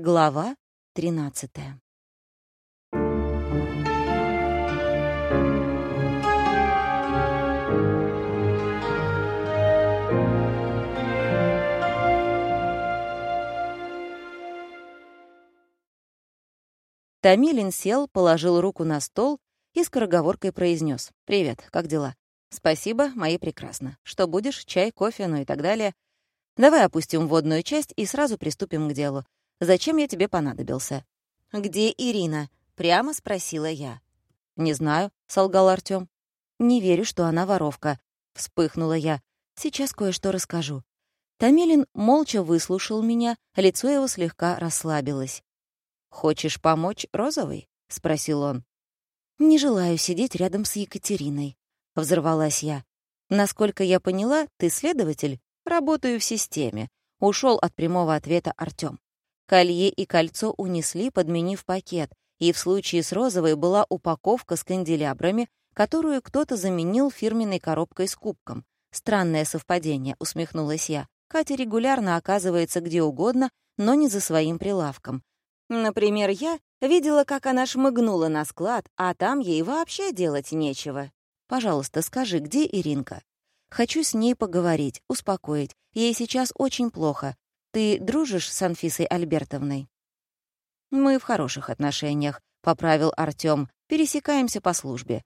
Глава 13 Томилин сел, положил руку на стол и скороговоркой произнес: «Привет, как дела?» «Спасибо, мои прекрасно. Что будешь? Чай, кофе, ну и так далее. Давай опустим водную часть и сразу приступим к делу. Зачем я тебе понадобился?» «Где Ирина?» — прямо спросила я. «Не знаю», — солгал Артём. «Не верю, что она воровка», — вспыхнула я. «Сейчас кое-что расскажу». Томилин молча выслушал меня, лицо его слегка расслабилось. «Хочешь помочь Розовой?» — спросил он. «Не желаю сидеть рядом с Екатериной», — взорвалась я. «Насколько я поняла, ты следователь? Работаю в системе», — ушел от прямого ответа Артём. Колье и кольцо унесли, подменив пакет, и в случае с розовой была упаковка с канделябрами, которую кто-то заменил фирменной коробкой с кубком. Странное совпадение, усмехнулась я. Катя регулярно оказывается где угодно, но не за своим прилавком. Например, я видела, как она шмыгнула на склад, а там ей вообще делать нечего. Пожалуйста, скажи, где Иринка? Хочу с ней поговорить, успокоить. Ей сейчас очень плохо. Ты дружишь с Анфисой Альбертовной?» «Мы в хороших отношениях», — поправил Артём. «Пересекаемся по службе.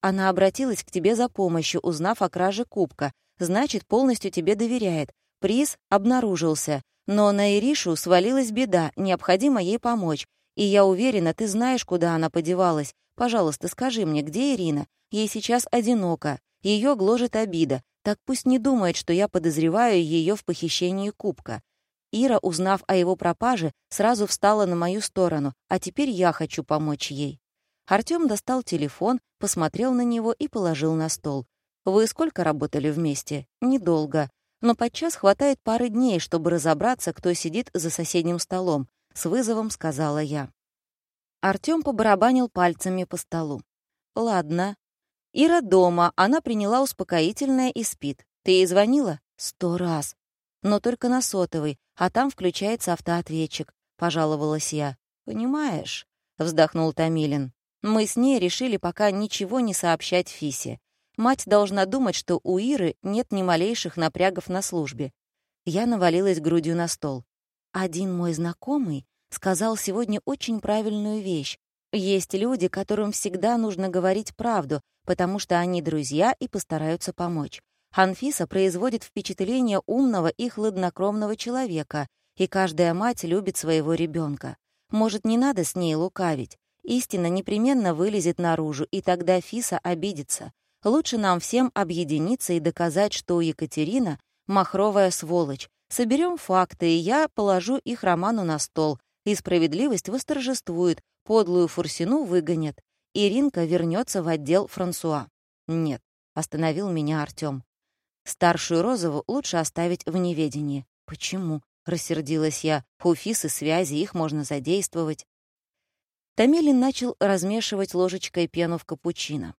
Она обратилась к тебе за помощью, узнав о краже кубка. Значит, полностью тебе доверяет. Приз обнаружился. Но на Иришу свалилась беда, необходимо ей помочь. И я уверена, ты знаешь, куда она подевалась. Пожалуйста, скажи мне, где Ирина? Ей сейчас одиноко. Ее гложет обида. Так пусть не думает, что я подозреваю ее в похищении кубка. Ира, узнав о его пропаже, сразу встала на мою сторону, а теперь я хочу помочь ей. Артём достал телефон, посмотрел на него и положил на стол. «Вы сколько работали вместе?» «Недолго. Но подчас хватает пары дней, чтобы разобраться, кто сидит за соседним столом», — с вызовом сказала я. Артём побарабанил пальцами по столу. «Ладно. Ира дома, она приняла успокоительное и спит. Ты ей звонила?» «Сто раз. Но только на сотовый, а там включается автоответчик», — пожаловалась я. «Понимаешь», — вздохнул Томилин. «Мы с ней решили пока ничего не сообщать Фисе. Мать должна думать, что у Иры нет ни малейших напрягов на службе». Я навалилась грудью на стол. Один мой знакомый сказал сегодня очень правильную вещь. Есть люди, которым всегда нужно говорить правду, потому что они друзья и постараются помочь. Анфиса производит впечатление умного и хладнокровного человека, и каждая мать любит своего ребенка. Может, не надо с ней лукавить. Истина непременно вылезет наружу, и тогда Фиса обидится. Лучше нам всем объединиться и доказать, что Екатерина — махровая сволочь. Соберем факты, и я положу их Роману на стол, и справедливость восторжествует, подлую Фурсину выгонят. Иринка вернется в отдел Франсуа. Нет, остановил меня Артём. Старшую Розову лучше оставить в неведении. Почему? Рассердилась я. У Фисы связи, их можно задействовать. Томилин начал размешивать ложечкой пену в капучино.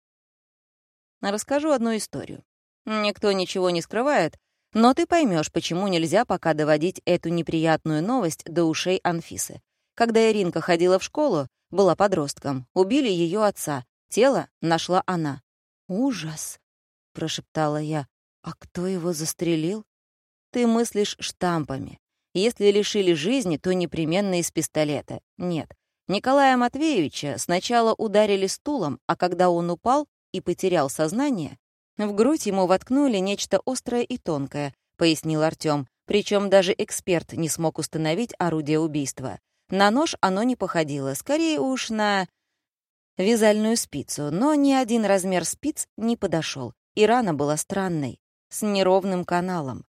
Расскажу одну историю. Никто ничего не скрывает, но ты поймешь, почему нельзя пока доводить эту неприятную новость до ушей Анфисы. Когда Иринка ходила в школу, была подростком, убили ее отца, тело нашла она. «Ужас!» — прошептала я. А кто его застрелил? Ты мыслишь штампами. Если лишили жизни, то непременно из пистолета. Нет. Николая Матвеевича сначала ударили стулом, а когда он упал и потерял сознание, в грудь ему воткнули нечто острое и тонкое, пояснил Артём. Причем даже эксперт не смог установить орудие убийства. На нож оно не походило, скорее уж на вязальную спицу, но ни один размер спиц не подошел, и рана была странной с неровным каналом.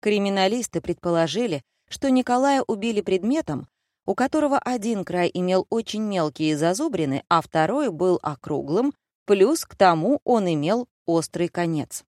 Криминалисты предположили, что Николая убили предметом, у которого один край имел очень мелкие зазубрины, а второй был округлым, плюс к тому он имел острый конец.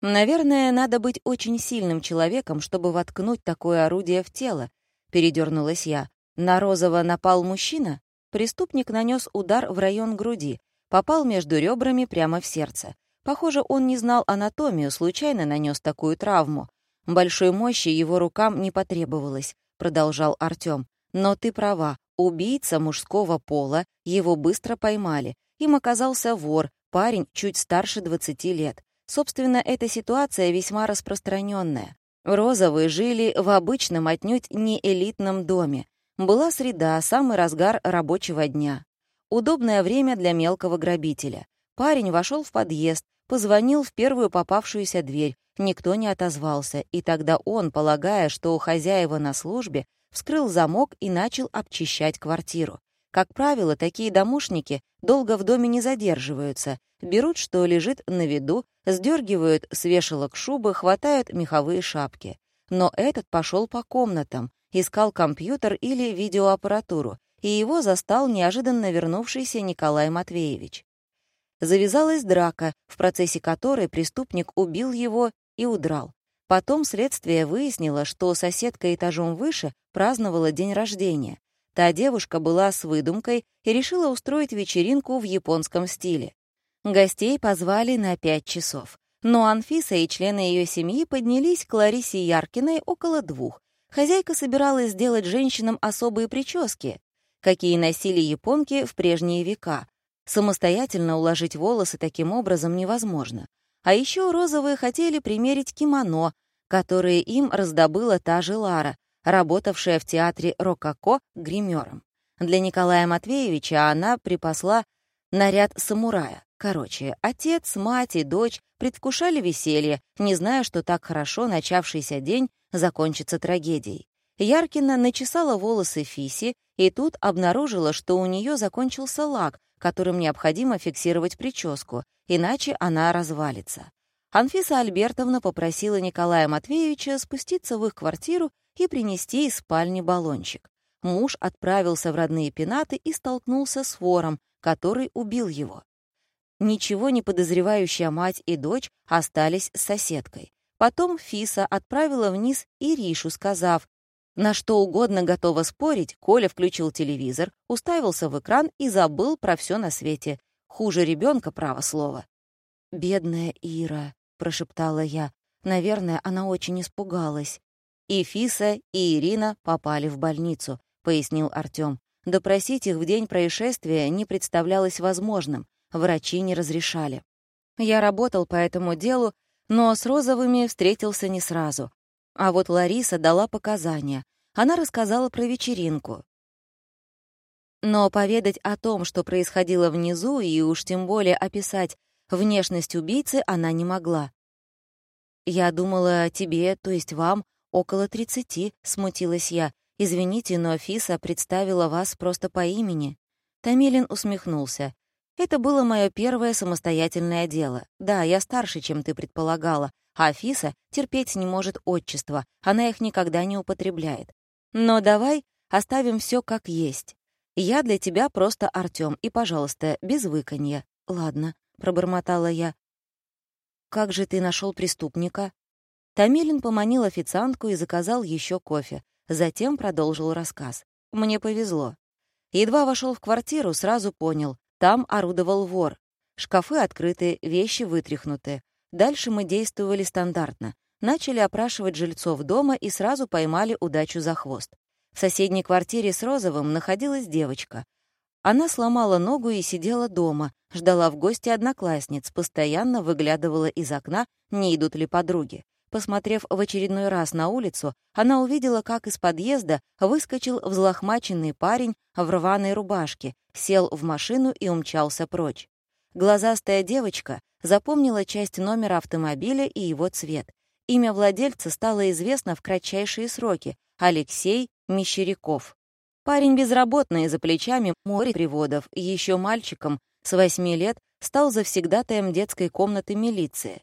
«Наверное, надо быть очень сильным человеком, чтобы воткнуть такое орудие в тело», — передернулась я. На Розова напал мужчина? Преступник нанес удар в район груди, попал между ребрами прямо в сердце. Похоже, он не знал анатомию, случайно нанес такую травму. Большой мощи его рукам не потребовалось. продолжал Артём. «Но ты права, убийца мужского пола, его быстро поймали. Им оказался вор, парень чуть старше 20 лет. Собственно, эта ситуация весьма распространенная. Розовые жили в обычном, отнюдь не элитном доме. Была среда, самый разгар рабочего дня. Удобное время для мелкого грабителя. Парень вошел в подъезд, позвонил в первую попавшуюся дверь, никто не отозвался, и тогда он, полагая, что у хозяева на службе, вскрыл замок и начал обчищать квартиру. Как правило, такие домушники долго в доме не задерживаются, берут, что лежит на виду, сдергивают с вешалок шубы, хватают меховые шапки. Но этот пошел по комнатам, искал компьютер или видеоаппаратуру, и его застал неожиданно вернувшийся Николай Матвеевич завязалась драка, в процессе которой преступник убил его и удрал. Потом следствие выяснило, что соседка этажом выше праздновала день рождения. Та девушка была с выдумкой и решила устроить вечеринку в японском стиле. Гостей позвали на пять часов. Но Анфиса и члены ее семьи поднялись к Ларисе Яркиной около двух. Хозяйка собиралась сделать женщинам особые прически, какие носили японки в прежние века, Самостоятельно уложить волосы таким образом невозможно. А еще розовые хотели примерить кимоно, которые им раздобыла та же Лара, работавшая в театре «Рококо» гримером. Для Николая Матвеевича она припасла наряд самурая. Короче, отец, мать и дочь предвкушали веселье, не зная, что так хорошо начавшийся день закончится трагедией. Яркина начесала волосы Фиси и тут обнаружила, что у нее закончился лак, которым необходимо фиксировать прическу, иначе она развалится. Анфиса Альбертовна попросила Николая Матвеевича спуститься в их квартиру и принести из спальни баллончик. Муж отправился в родные пенаты и столкнулся с вором, который убил его. Ничего не подозревающая мать и дочь остались с соседкой. Потом Фиса отправила вниз Иришу, сказав, на что угодно готова спорить, Коля включил телевизор, уставился в экран и забыл про все на свете. Хуже ребенка, право слово. «Бедная Ира», — прошептала я. Наверное, она очень испугалась. «И Фиса, и Ирина попали в больницу», — пояснил Артём. Допросить их в день происшествия не представлялось возможным, врачи не разрешали. Я работал по этому делу, но с Розовыми встретился не сразу. А вот Лариса дала показания. Она рассказала про вечеринку. Но поведать о том, что происходило внизу, и уж тем более описать внешность убийцы, она не могла. «Я думала, тебе, то есть вам, около тридцати», — смутилась я. «Извините, но Фиса представила вас просто по имени». Тамилин усмехнулся. «Это было мое первое самостоятельное дело. Да, я старше, чем ты предполагала, а Афиса терпеть не может отчества, она их никогда не употребляет. Но давай оставим все как есть. Я для тебя просто Артём, и, пожалуйста, без выканья. Ладно, пробормотала я. Как же ты нашел преступника? Тамилин поманил официантку и заказал еще кофе. Затем продолжил рассказ. Мне повезло. Едва вошел в квартиру, сразу понял. Там орудовал вор. Шкафы открыты, вещи вытряхнуты. Дальше мы действовали стандартно. Начали опрашивать жильцов дома и сразу поймали удачу за хвост. В соседней квартире с Розовым находилась девочка. Она сломала ногу и сидела дома, ждала в гости одноклассниц, постоянно выглядывала из окна, не идут ли подруги. Посмотрев в очередной раз на улицу, она увидела, как из подъезда выскочил взлохмаченный парень в рваной рубашке, сел в машину и умчался прочь. Глазастая девочка запомнила часть номера автомобиля и его цвет. Имя владельца стало известно в кратчайшие сроки — Алексей Мещеряков. Парень безработный, за плечами море приводов, еще мальчиком с восьми лет стал завсегдатаем детской комнаты милиции.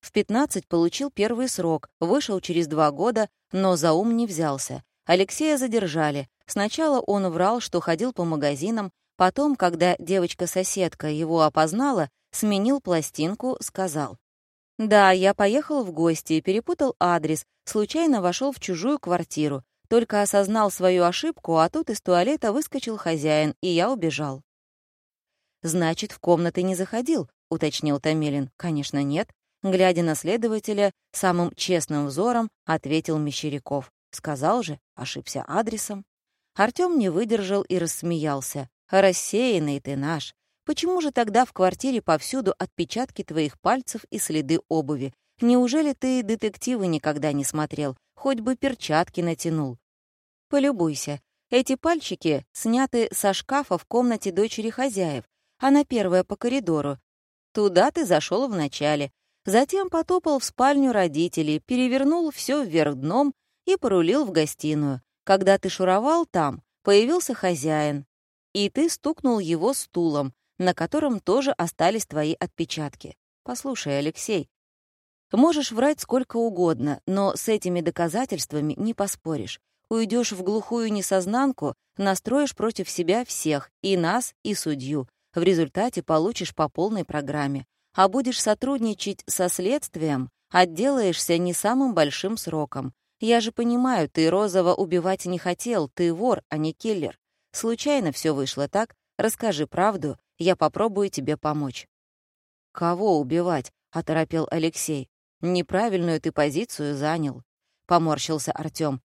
В 15 получил первый срок, вышел через два года, но за ум не взялся. Алексея задержали. Сначала он врал, что ходил по магазинам, Потом, когда девочка-соседка его опознала, сменил пластинку, сказал. «Да, я поехал в гости, перепутал адрес, случайно вошел в чужую квартиру, только осознал свою ошибку, а тут из туалета выскочил хозяин, и я убежал». «Значит, в комнаты не заходил», — уточнил Томилин. «Конечно, нет». Глядя на следователя, самым честным взором ответил Мещеряков. Сказал же, ошибся адресом. Артём не выдержал и рассмеялся. «Рассеянный ты наш. Почему же тогда в квартире повсюду отпечатки твоих пальцев и следы обуви? Неужели ты детективы никогда не смотрел? Хоть бы перчатки натянул. Полюбуйся. Эти пальчики сняты со шкафа в комнате дочери хозяев. Она первая по коридору. Туда ты зашел вначале. Затем потопал в спальню родителей, перевернул все вверх дном и порулил в гостиную. Когда ты шуровал там, появился хозяин. И ты стукнул его стулом, на котором тоже остались твои отпечатки. Послушай, Алексей, можешь врать сколько угодно, но с этими доказательствами не поспоришь. Уйдешь в глухую несознанку, настроишь против себя всех, и нас, и судью. В результате получишь по полной программе. А будешь сотрудничать со следствием, отделаешься не самым большим сроком. Я же понимаю, ты Розова убивать не хотел, ты вор, а не киллер. Случайно все вышло так? Расскажи правду, я попробую тебе помочь». «Кого убивать?» — оторопел Алексей. «Неправильную ты позицию занял», — поморщился Артём.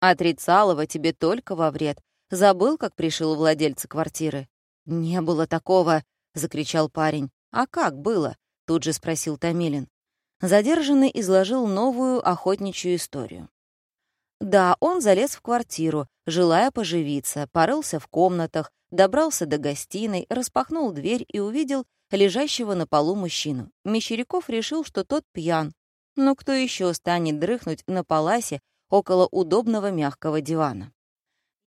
«Отрицалова тебе только во вред. Забыл, как пришил владельца квартиры?» «Не было такого!» — закричал парень. «А как было?» — тут же спросил Томилин. Задержанный изложил новую охотничью историю. Да, он залез в квартиру, желая поживиться, порылся в комнатах, добрался до гостиной, распахнул дверь и увидел лежащего на полу мужчину. Мещеряков решил, что тот пьян. Но кто еще станет дрыхнуть на паласе около удобного мягкого дивана?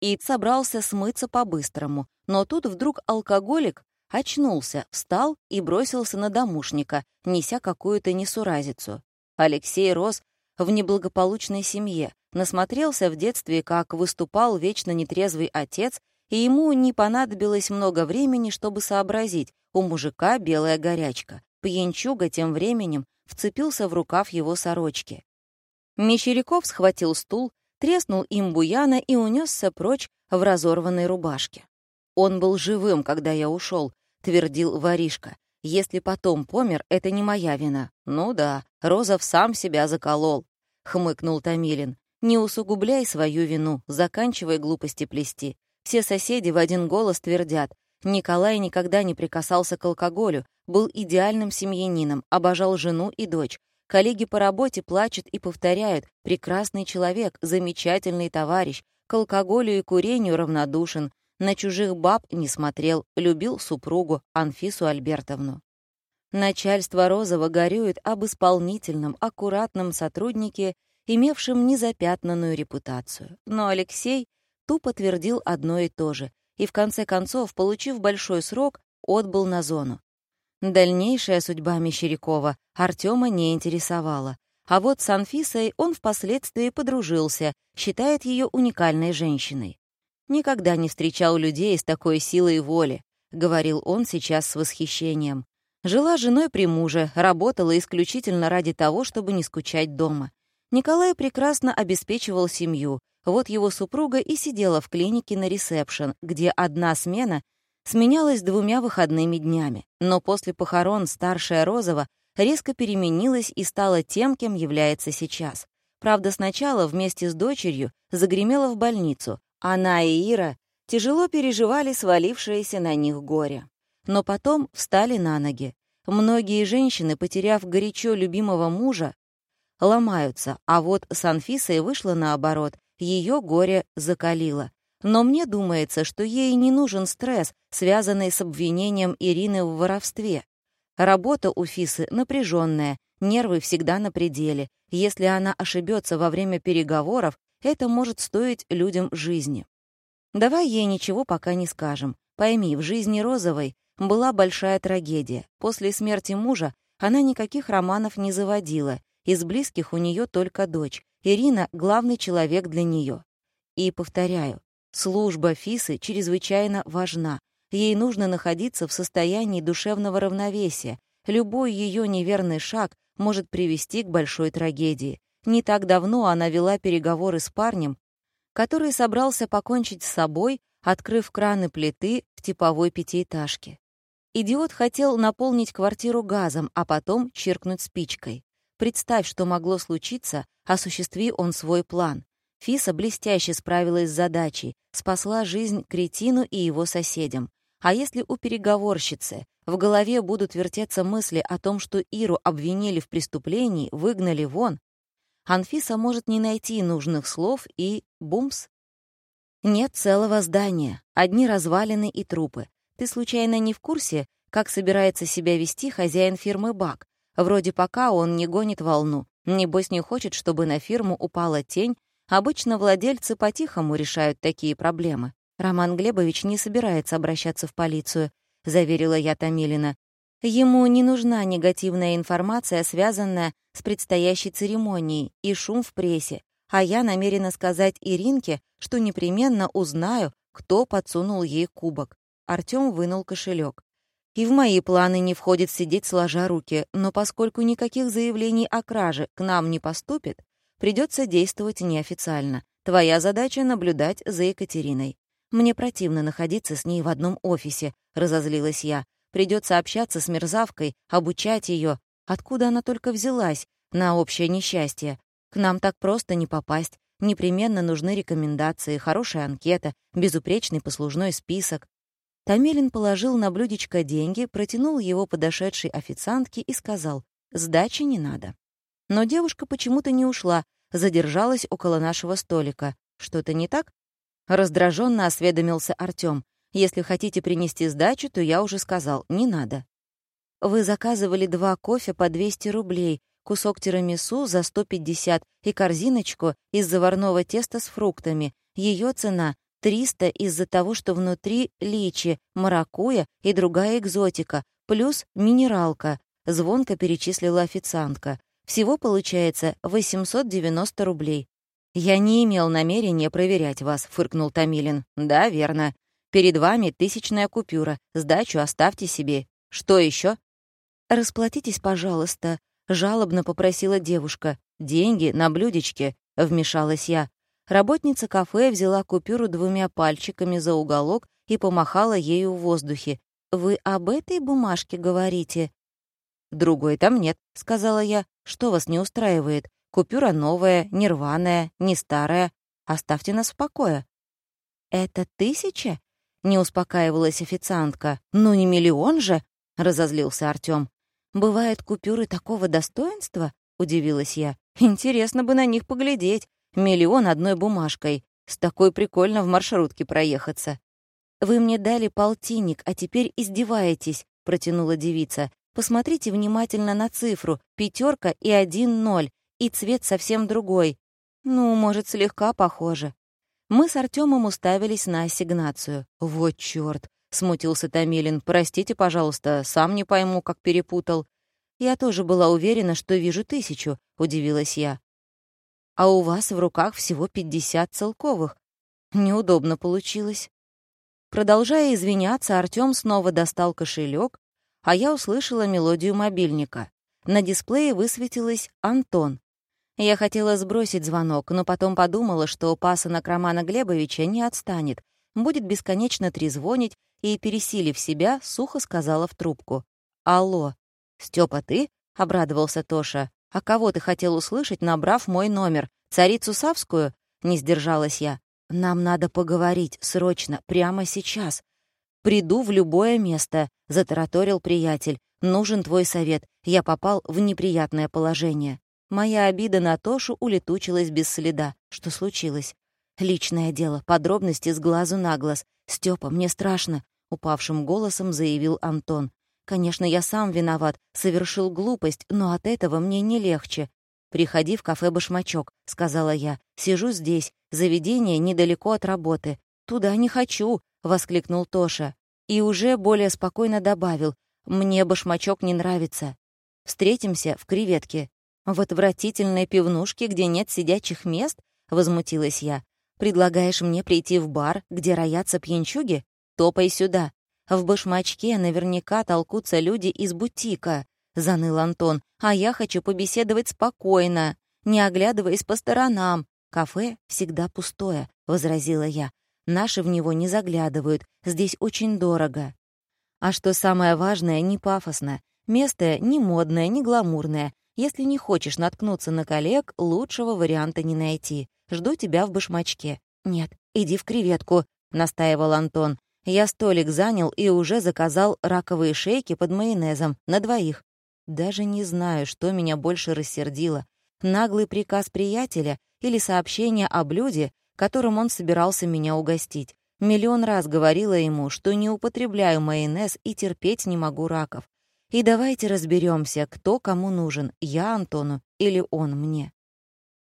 Ид собрался смыться по-быстрому, но тут вдруг алкоголик очнулся, встал и бросился на домушника, неся какую-то несуразицу. Алексей рос в неблагополучной семье, насмотрелся в детстве, как выступал вечно нетрезвый отец и ему не понадобилось много времени, чтобы сообразить, у мужика белая горячка. Пьянчуга тем временем вцепился в рукав его сорочки. Мещеряков схватил стул, треснул им буяна и унесся прочь в разорванной рубашке. «Он был живым, когда я ушел», — твердил воришка. «Если потом помер, это не моя вина». «Ну да, Розов сам себя заколол», — хмыкнул Томилин. «Не усугубляй свою вину, заканчивай глупости плести. Все соседи в один голос твердят, Николай никогда не прикасался к алкоголю, был идеальным семьянином, обожал жену и дочь. Коллеги по работе плачут и повторяют «прекрасный человек, замечательный товарищ, к алкоголю и курению равнодушен, на чужих баб не смотрел, любил супругу Анфису Альбертовну». Начальство Розова горюет об исполнительном, аккуратном сотруднике, имевшем незапятнанную репутацию. Но Алексей тупо твердил одно и то же, и в конце концов, получив большой срок, отбыл на зону. Дальнейшая судьба Мещерякова Артема не интересовала. А вот с Анфисой он впоследствии подружился, считает ее уникальной женщиной. «Никогда не встречал людей с такой силой воли», — говорил он сейчас с восхищением. Жила женой при муже, работала исключительно ради того, чтобы не скучать дома. Николай прекрасно обеспечивал семью, вот его супруга и сидела в клинике на ресепшн, где одна смена сменялась двумя выходными днями. Но после похорон старшая Розова резко переменилась и стала тем, кем является сейчас. Правда, сначала вместе с дочерью загремела в больницу. Она и Ира тяжело переживали свалившееся на них горе. Но потом встали на ноги. Многие женщины, потеряв горячо любимого мужа, ломаются, а вот с Анфисой вышло наоборот ее горе закалило. Но мне думается, что ей не нужен стресс, связанный с обвинением Ирины в воровстве. Работа у Фисы напряженная, нервы всегда на пределе. Если она ошибется во время переговоров, это может стоить людям жизни. Давай ей ничего пока не скажем. Пойми, в жизни Розовой была большая трагедия. После смерти мужа она никаких романов не заводила, из близких у нее только дочь. Ирина — главный человек для нее. И повторяю, служба Фисы чрезвычайно важна. Ей нужно находиться в состоянии душевного равновесия. Любой ее неверный шаг может привести к большой трагедии. Не так давно она вела переговоры с парнем, который собрался покончить с собой, открыв краны плиты в типовой пятиэтажке. Идиот хотел наполнить квартиру газом, а потом чиркнуть спичкой. Представь, что могло случиться, осуществи он свой план. Фиса блестяще справилась с задачей, спасла жизнь кретину и его соседям. А если у переговорщицы в голове будут вертеться мысли о том, что Иру обвинили в преступлении, выгнали вон, Анфиса может не найти нужных слов и бумс. Нет целого здания, одни развалины и трупы. Ты случайно не в курсе, как собирается себя вести хозяин фирмы Бак? Вроде пока он не гонит волну. Небось не хочет, чтобы на фирму упала тень. Обычно владельцы по-тихому решают такие проблемы. Роман Глебович не собирается обращаться в полицию, заверила я Томилина. Ему не нужна негативная информация, связанная с предстоящей церемонией, и шум в прессе. А я намерена сказать Иринке, что непременно узнаю, кто подсунул ей кубок. Артём вынул кошелек. И в мои планы не входит сидеть сложа руки, но поскольку никаких заявлений о краже к нам не поступит, придется действовать неофициально. Твоя задача — наблюдать за Екатериной. Мне противно находиться с ней в одном офисе, разозлилась я. Придется общаться с мерзавкой, обучать ее. Откуда она только взялась на общее несчастье? К нам так просто не попасть. Непременно нужны рекомендации, хорошая анкета, безупречный послужной список. Томилин положил на блюдечко деньги, протянул его подошедшей официантке и сказал, «Сдачи не надо». Но девушка почему-то не ушла, задержалась около нашего столика. Что-то не так? Раздраженно осведомился Артём. «Если хотите принести сдачу, то я уже сказал, не надо». «Вы заказывали два кофе по 200 рублей, кусок тирамису за 150 и корзиночку из заварного теста с фруктами. Ее цена — 300 из-за того, что внутри личи, маракуя и другая экзотика, плюс минералка», — звонко перечислила официантка. «Всего получается 890 рублей. «Я не имел намерения проверять вас», — фыркнул Томилин. «Да, верно. Перед вами тысячная купюра. Сдачу оставьте себе. Что еще? «Расплатитесь, пожалуйста», — жалобно попросила девушка. «Деньги на блюдечке», — вмешалась я. Работница кафе взяла купюру двумя пальчиками за уголок и помахала ею в воздухе. «Вы об этой бумажке говорите?» «Другой там нет», — сказала я. «Что вас не устраивает? Купюра новая, не рваная, не старая. Оставьте нас в покое». «Это тысяча?» — не успокаивалась официантка. «Ну не миллион же!» — разозлился Артём. «Бывают купюры такого достоинства?» — удивилась я. «Интересно бы на них поглядеть. Миллион одной бумажкой. С такой прикольно в маршрутке проехаться». «Вы мне дали полтинник, а теперь издеваетесь», — протянула девица. «Посмотрите внимательно на цифру. Пятерка и один ноль и цвет совсем другой. Ну, может, слегка похоже. Мы с Артемом уставились на ассигнацию. «Вот чёрт!» — смутился Томилин. «Простите, пожалуйста, сам не пойму, как перепутал». «Я тоже была уверена, что вижу тысячу», — удивилась я. «А у вас в руках всего пятьдесят целковых. Неудобно получилось». Продолжая извиняться, Артём снова достал кошелек, а я услышала мелодию мобильника. На дисплее высветилось «Антон». Я хотела сбросить звонок, но потом подумала, что пасынок Романа Глебовича не отстанет, будет бесконечно трезвонить и, пересилив себя, сухо сказала в трубку. «Алло, Степа, ты?» — обрадовался Тоша. «А кого ты хотел услышать, набрав мой номер? Царицу Савскую?» — не сдержалась я. «Нам надо поговорить, срочно, прямо сейчас. Приду в любое место», — затараторил приятель. «Нужен твой совет. Я попал в неприятное положение». Моя обида на Тошу улетучилась без следа. Что случилось? Личное дело, подробности с глазу на глаз. «Стёпа, мне страшно», — упавшим голосом заявил Антон. «Конечно, я сам виноват, совершил глупость, но от этого мне не легче». «Приходи в кафе «Башмачок», — сказала я. «Сижу здесь, заведение недалеко от работы». «Туда не хочу», — воскликнул Тоша. И уже более спокойно добавил. «Мне башмачок не нравится. Встретимся в креветке». «В отвратительной пивнушке, где нет сидячих мест?» — возмутилась я. «Предлагаешь мне прийти в бар, где роятся пьянчуги? Топай сюда. В башмачке наверняка толкутся люди из бутика», — заныл Антон. «А я хочу побеседовать спокойно, не оглядываясь по сторонам. Кафе всегда пустое», — возразила я. «Наши в него не заглядывают, здесь очень дорого». А что самое важное, не пафосно. Место не модное, не гламурное, если не хочешь наткнуться на коллег, лучшего варианта не найти. Жду тебя в башмачке». «Нет, иди в креветку», — настаивал Антон. «Я столик занял и уже заказал раковые шейки под майонезом на двоих. Даже не знаю, что меня больше рассердило. Наглый приказ приятеля или сообщение о блюде, которым он собирался меня угостить. Миллион раз говорила ему, что не употребляю майонез и терпеть не могу раков. И давайте разберемся, кто кому нужен, я Антону или он мне.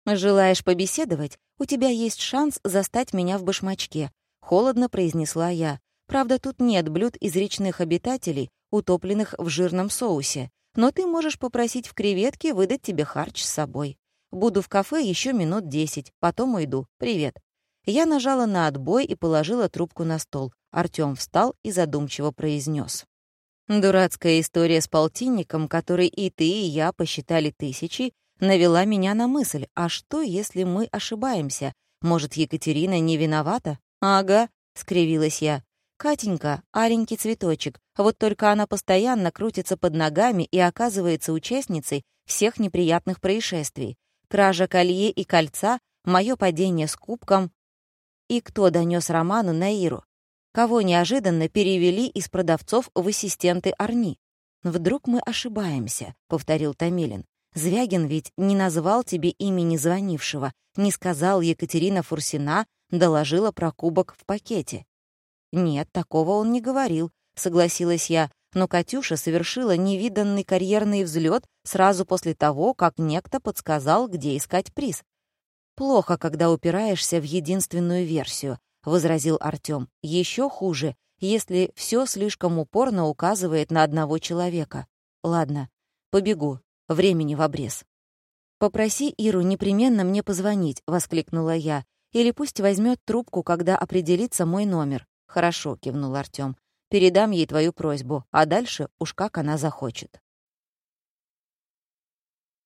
«Желаешь побеседовать? У тебя есть шанс застать меня в башмачке», — холодно произнесла я. «Правда, тут нет блюд из речных обитателей, утопленных в жирном соусе, но ты можешь попросить в креветке выдать тебе харч с собой. Буду в кафе еще минут десять, потом уйду. Привет». Я нажала на отбой и положила трубку на стол. Артём встал и задумчиво произнес: Дурацкая история с полтинником, который и ты, и я посчитали тысячи, навела меня на мысль, а что, если мы ошибаемся? Может, Екатерина не виновата? Ага, скривилась я. Катенька — аленький цветочек, вот только она постоянно крутится под ногами и оказывается участницей всех неприятных происшествий. Кража колье и кольца, мое падение с кубком. И кто донес Роману на Иру? Кого неожиданно перевели из продавцов в ассистенты Арни? «Вдруг мы ошибаемся», — повторил Томилин. «Звягин ведь не назвал тебе имени звонившего, не сказал Екатерина Фурсина, доложила про кубок в пакете. «Нет, такого он не говорил», — согласилась я, но Катюша совершила невиданный карьерный взлет сразу после того, как некто подсказал, где искать приз. «Плохо, когда упираешься в единственную версию», — возразил Артём. Еще хуже, если все слишком упорно указывает на одного человека. Ладно, побегу, времени в обрез. «Попроси Иру непременно мне позвонить», — воскликнула я. «Или пусть возьмет трубку, когда определится мой номер». «Хорошо», — кивнул Артём. «Передам ей твою просьбу, а дальше уж как она захочет».